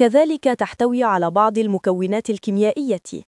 كذلك تحتوي على بعض المكونات الكيميائية.